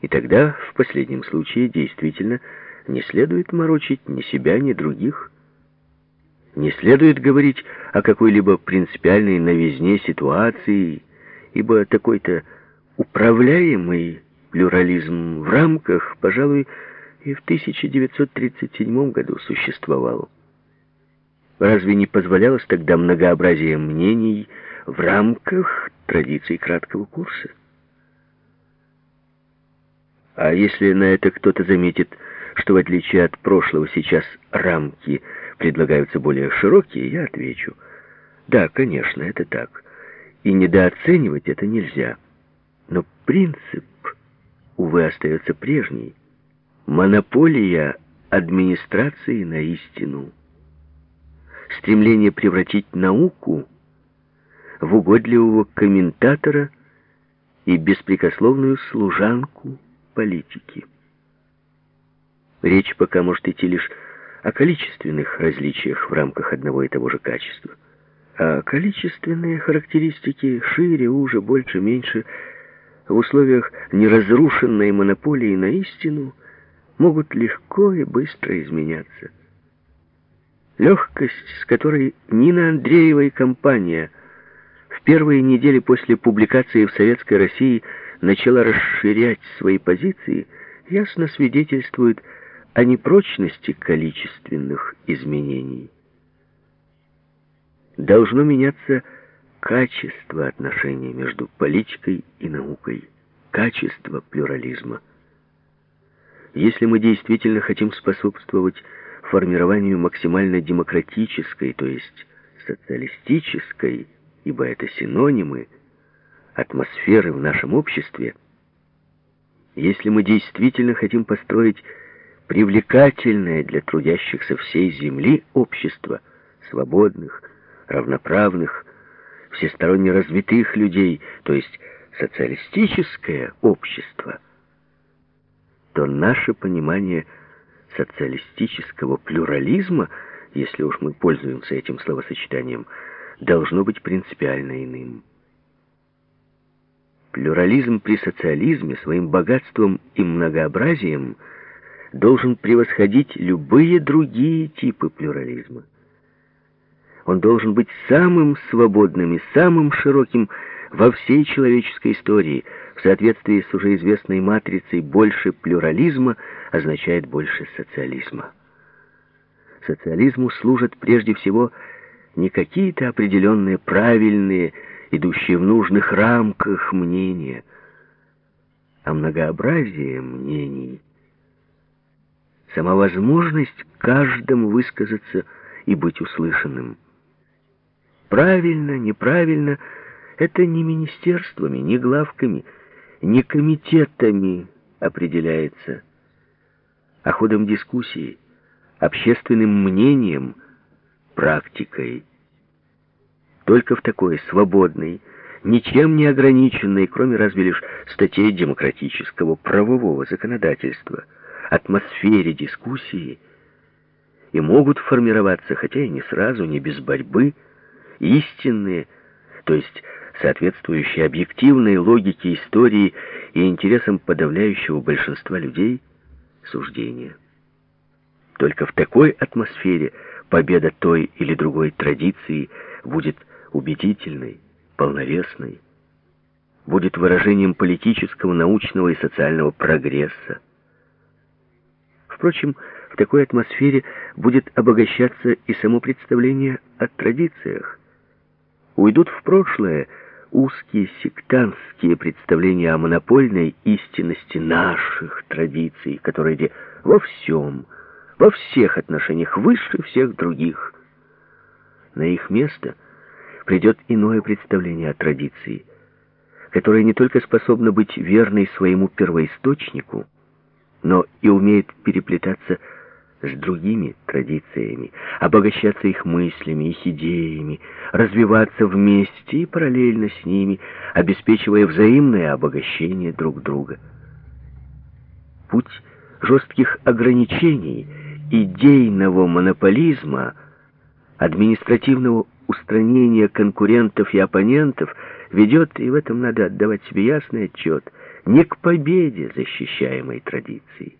И тогда, в последнем случае, действительно, не следует морочить ни себя, ни других. Не следует говорить о какой-либо принципиальной новизне ситуации, ибо такой-то управляемый плюрализм в рамках, пожалуй, и в 1937 году существовал. Разве не позволялось тогда многообразие мнений в рамках традиций краткого курса? А если на это кто-то заметит, что в отличие от прошлого сейчас рамки предлагаются более широкие, я отвечу. Да, конечно, это так. И недооценивать это нельзя. Но принцип, увы, остается прежний. Монополия администрации на истину. Стремление превратить науку в угодливого комментатора и беспрекословную служанку политики. Речь пока может идти лишь о количественных различиях в рамках одного и того же качества. А количественные характеристики шире, уже, больше, меньше в условиях неразрушенной монополии на истину могут легко и быстро изменяться. Легкость, с которой Нина Андреева и компания в первые недели после публикации в Советской России начала расширять свои позиции, ясно свидетельствует о непрочности количественных изменений. Должно меняться качество отношений между политикой и наукой, качество плюрализма. Если мы действительно хотим способствовать формированию максимально демократической, то есть социалистической, ибо это синонимы, атмосферы в нашем обществе, если мы действительно хотим построить привлекательное для трудящихся всей земли общество свободных, равноправных, всесторонне развитых людей, то есть социалистическое общество, то наше понимание социалистического плюрализма, если уж мы пользуемся этим словосочетанием, должно быть принципиально иным. Плюрализм при социализме своим богатством и многообразием должен превосходить любые другие типы плюрализма. Он должен быть самым свободным и самым широким во всей человеческой истории. В соответствии с уже известной матрицей «больше плюрализма» означает «больше социализма». Социализму служат прежде всего не какие-то определенные правильные, идущие в нужных рамках мнения, а многообразие мнений. Сама возможность каждому высказаться и быть услышанным – Правильно, неправильно, это не министерствами, не главками, не комитетами определяется, а ходом дискуссии, общественным мнением, практикой. Только в такой свободной, ничем не ограниченной, кроме разве лишь статей демократического правового законодательства, атмосфере дискуссии, и могут формироваться, хотя и не сразу, не без борьбы, истинные, то есть соответствующие объективной логике истории и интересам подавляющего большинства людей, суждения. Только в такой атмосфере победа той или другой традиции будет убедительной, полновесной, будет выражением политического, научного и социального прогресса. Впрочем, в такой атмосфере будет обогащаться и само представление о традициях, уйдут в прошлое узкие сектантские представления о монопольной истинности наших традиций, которые во всем, во всех отношениях выше всех других. На их место придет иное представление о традиции, которое не только способно быть верной своему первоисточнику, но и умеет переплетаться с другими традициями, обогащаться их мыслями, их идеями, развиваться вместе и параллельно с ними, обеспечивая взаимное обогащение друг друга. Путь жестких ограничений, идейного монополизма, административного устранения конкурентов и оппонентов ведет, и в этом надо отдавать себе ясный отчет, не к победе защищаемой традиции.